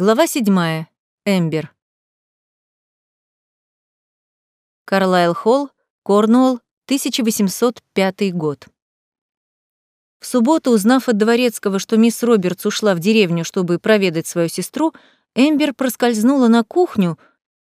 Глава 7. Эмбер. Карлайл Холл, Корнуолл, 1805 год. В субботу, узнав от дворецкого, что мисс Робертс ушла в деревню, чтобы проведать свою сестру, Эмбер проскользнула на кухню,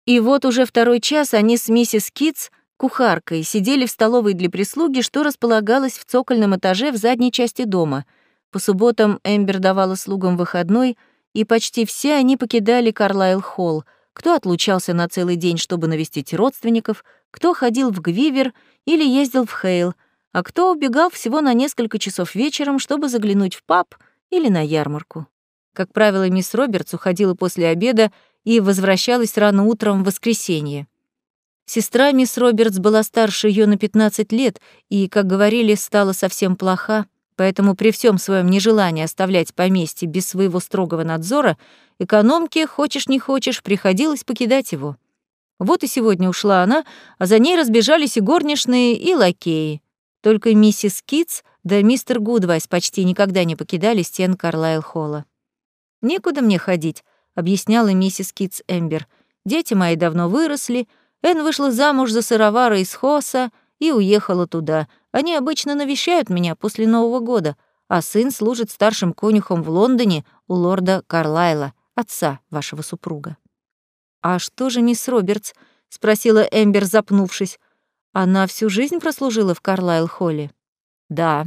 и вот уже второй час они с миссис Китс, кухаркой, сидели в столовой для прислуги, что располагалось в цокольном этаже в задней части дома. По субботам Эмбер давала слугам выходной — и почти все они покидали Карлайл-холл. Кто отлучался на целый день, чтобы навестить родственников, кто ходил в Гвивер или ездил в Хейл, а кто убегал всего на несколько часов вечером, чтобы заглянуть в паб или на ярмарку. Как правило, мисс Робертс уходила после обеда и возвращалась рано утром в воскресенье. Сестра мисс Робертс была старше ее на 15 лет и, как говорили, стала совсем плоха. Поэтому при всем своем нежелании оставлять поместье без своего строгого надзора, экономке, хочешь не хочешь, приходилось покидать его. Вот и сегодня ушла она, а за ней разбежались и горничные, и лакеи. Только миссис Китс да мистер Гудвайс почти никогда не покидали стен Карлайл-холла. «Некуда мне ходить», — объясняла миссис Китс Эмбер. «Дети мои давно выросли, Энн вышла замуж за сыровара из Хоса и уехала туда, они обычно навещают меня после Нового года, а сын служит старшим конюхом в Лондоне у лорда Карлайла, отца вашего супруга». «А что же мисс Робертс?» — спросила Эмбер, запнувшись. «Она всю жизнь прослужила в Карлайл-холле?» «Да».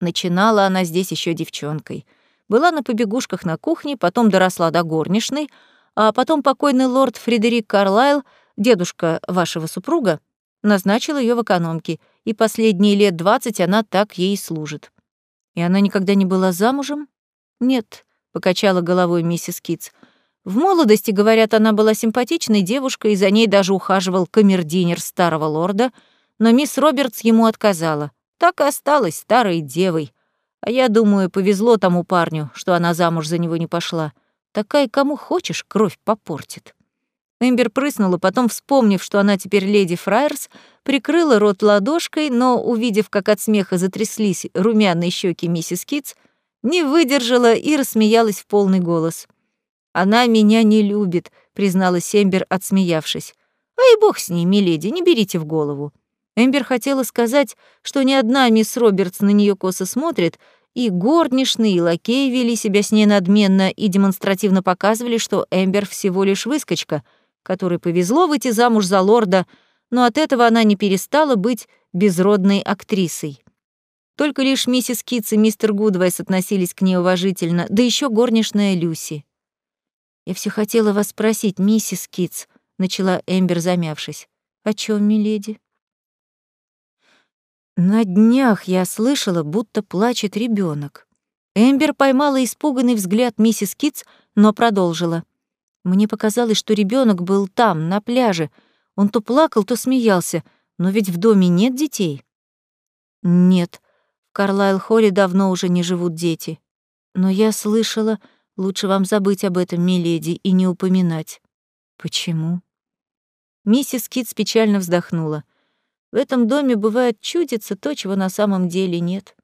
Начинала она здесь еще девчонкой. Была на побегушках на кухне, потом доросла до горничной, а потом покойный лорд Фредерик Карлайл, дедушка вашего супруга, назначил ее в экономке, и последние лет двадцать она так ей служит. И она никогда не была замужем? Нет, покачала головой миссис Китс. В молодости, говорят, она была симпатичной девушкой, и за ней даже ухаживал камердинер старого лорда, но мисс Робертс ему отказала. Так и осталась старой девой. А я думаю, повезло тому парню, что она замуж за него не пошла. Такая, кому хочешь, кровь попортит. Эмбер прыснула, потом, вспомнив, что она теперь леди Фраерс, прикрыла рот ладошкой, но, увидев, как от смеха затряслись румяные щеки миссис Китс, не выдержала и рассмеялась в полный голос. «Она меня не любит», — призналась Эмбер, отсмеявшись. «А и бог с ней, миледи, не берите в голову». Эмбер хотела сказать, что ни одна мисс Робертс на нее косо смотрит, и горничные, и лакеи вели себя с ней надменно и демонстративно показывали, что Эмбер всего лишь выскочка — которой повезло выйти замуж за лорда, но от этого она не перестала быть безродной актрисой. Только лишь миссис Китс и мистер Гудвайс относились к ней уважительно, да еще горничная Люси. «Я все хотела вас спросить, миссис Китс», — начала Эмбер, замявшись. «О чем, миледи?» На днях я слышала, будто плачет ребенок. Эмбер поймала испуганный взгляд миссис Китс, но продолжила. Мне показалось, что ребенок был там, на пляже. Он то плакал, то смеялся. Но ведь в доме нет детей. Нет, в Карлайл-холле давно уже не живут дети. Но я слышала, лучше вам забыть об этом, миледи, и не упоминать. Почему? Миссис Китс печально вздохнула. В этом доме бывает чудится то, чего на самом деле нет.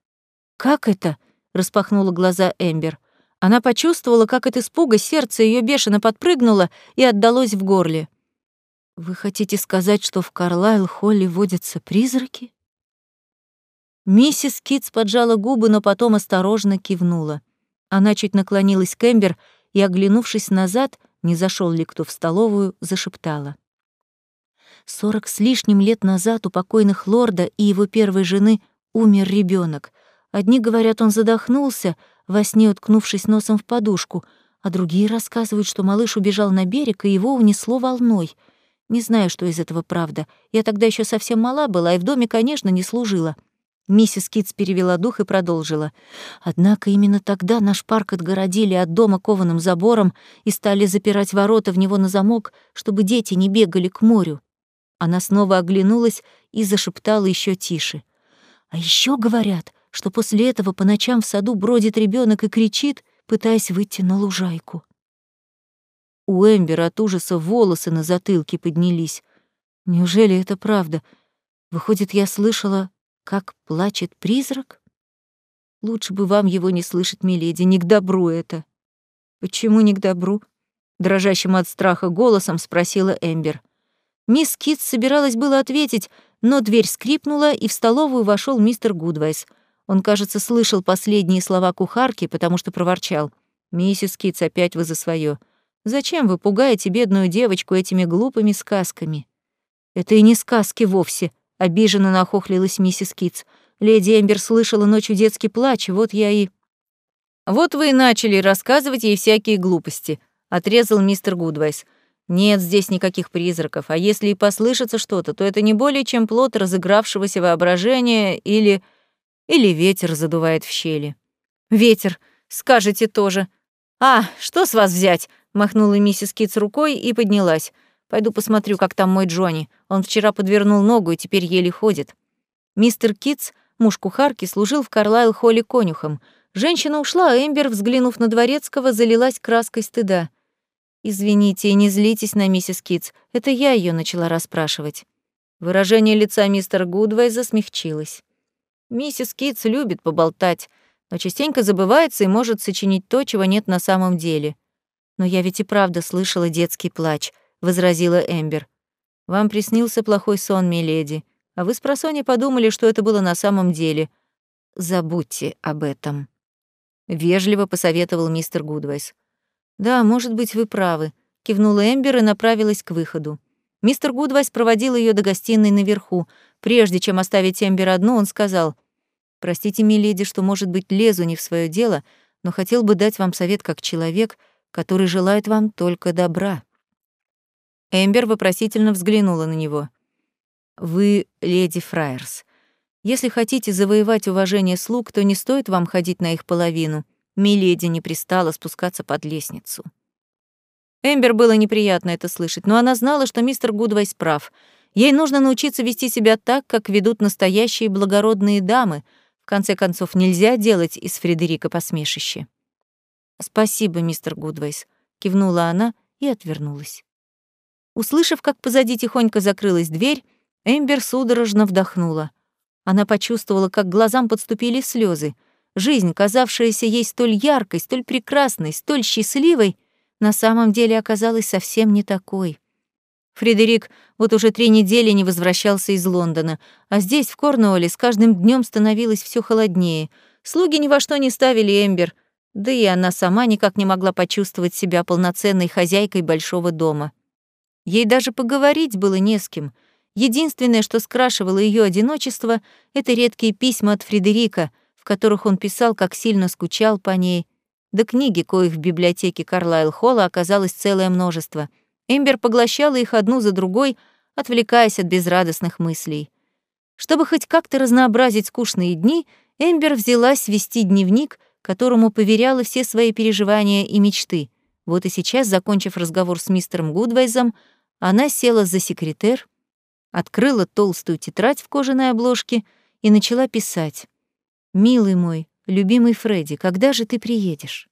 Как это? распахнула глаза Эмбер. Она почувствовала, как от испуга сердце ее бешено подпрыгнуло и отдалось в горле. «Вы хотите сказать, что в Карлайл-Холле водятся призраки?» Миссис Китс поджала губы, но потом осторожно кивнула. Она чуть наклонилась к Эмбер и, оглянувшись назад, не зашел ли кто в столовую, зашептала. Сорок с лишним лет назад у покойных лорда и его первой жены умер ребенок. Одни говорят, он задохнулся, во сне уткнувшись носом в подушку, а другие рассказывают, что малыш убежал на берег, и его унесло волной. Не знаю, что из этого правда. Я тогда еще совсем мала была и в доме, конечно, не служила. Миссис Китс перевела дух и продолжила. Однако именно тогда наш парк отгородили от дома кованым забором и стали запирать ворота в него на замок, чтобы дети не бегали к морю. Она снова оглянулась и зашептала еще тише. А еще говорят, что после этого по ночам в саду бродит ребенок и кричит, пытаясь выйти на лужайку. У Эмбера от ужаса волосы на затылке поднялись. Неужели это правда? Выходит, я слышала, как плачет призрак? Лучше бы вам его не слышать, миледи, не к добру это. Почему не к добру? Дрожащим от страха голосом спросила Эмбер. Мисс Китс собиралась было ответить, но дверь скрипнула, и в столовую вошел мистер Гудвайс. Он, кажется, слышал последние слова кухарки, потому что проворчал. «Миссис Китс, опять вы за свое. Зачем вы пугаете бедную девочку этими глупыми сказками?» «Это и не сказки вовсе», — обиженно нахохлилась миссис Китс. «Леди Эмбер слышала ночью детский плач, вот я и...» «Вот вы и начали рассказывать ей всякие глупости», — отрезал мистер Гудвайс. «Нет здесь никаких призраков, а если и послышится что-то, то это не более чем плод разыгравшегося воображения или... или ветер задувает в щели». «Ветер, скажете тоже». «А, что с вас взять?» — махнула миссис Китс рукой и поднялась. Пойду посмотрю, как там мой Джонни. Он вчера подвернул ногу и теперь еле ходит. Мистер Китс, муж кухарки, служил в Карлайл-холле конюхом. Женщина ушла, а Эмбер, взглянув на Дворецкого, залилась краской стыда. «Извините и не злитесь на миссис Китс. Это я ее начала расспрашивать». Выражение лица мистера Гудвайза смягчилось. Миссис Китс любит поболтать, но частенько забывается и может сочинить то, чего нет на самом деле. Но я ведь и правда слышала детский плач возразила Эмбер. Вам приснился плохой сон, миледи, а вы с просони подумали, что это было на самом деле. Забудьте об этом. Вежливо посоветовал мистер Гудвайс. Да, может быть, вы правы, кивнула Эмбер и направилась к выходу. Мистер Гудвайс проводил ее до гостиной наверху. Прежде чем оставить Эмбер одну, он сказал: "Простите, миледи, что, может быть, лезу не в свое дело, но хотел бы дать вам совет как человек, который желает вам только добра". Эмбер вопросительно взглянула на него. «Вы леди Фраерс. Если хотите завоевать уважение слуг, то не стоит вам ходить на их половину. Миледи не пристала спускаться под лестницу». Эмбер было неприятно это слышать, но она знала, что мистер Гудвайс прав. Ей нужно научиться вести себя так, как ведут настоящие благородные дамы. В конце концов, нельзя делать из Фредерика посмешище. «Спасибо, мистер Гудвайс», — кивнула она и отвернулась. Услышав, как позади тихонько закрылась дверь, Эмбер судорожно вдохнула. Она почувствовала, как глазам подступили слезы. Жизнь, казавшаяся ей столь яркой, столь прекрасной, столь счастливой, на самом деле оказалась совсем не такой. Фредерик вот уже три недели не возвращался из Лондона, а здесь, в Корнуолле, с каждым днем становилось все холоднее. Слуги ни во что не ставили Эмбер, да и она сама никак не могла почувствовать себя полноценной хозяйкой большого дома. Ей даже поговорить было не с кем. Единственное, что скрашивало ее одиночество, это редкие письма от Фредерика, в которых он писал, как сильно скучал по ней. Да книги, коих в библиотеке Карлайл-Холла оказалось целое множество. Эмбер поглощала их одну за другой, отвлекаясь от безрадостных мыслей. Чтобы хоть как-то разнообразить скучные дни, Эмбер взялась вести дневник, которому поверяла все свои переживания и мечты. Вот и сейчас, закончив разговор с мистером Гудвайзом, она села за секретер, открыла толстую тетрадь в кожаной обложке и начала писать. «Милый мой, любимый Фредди, когда же ты приедешь?»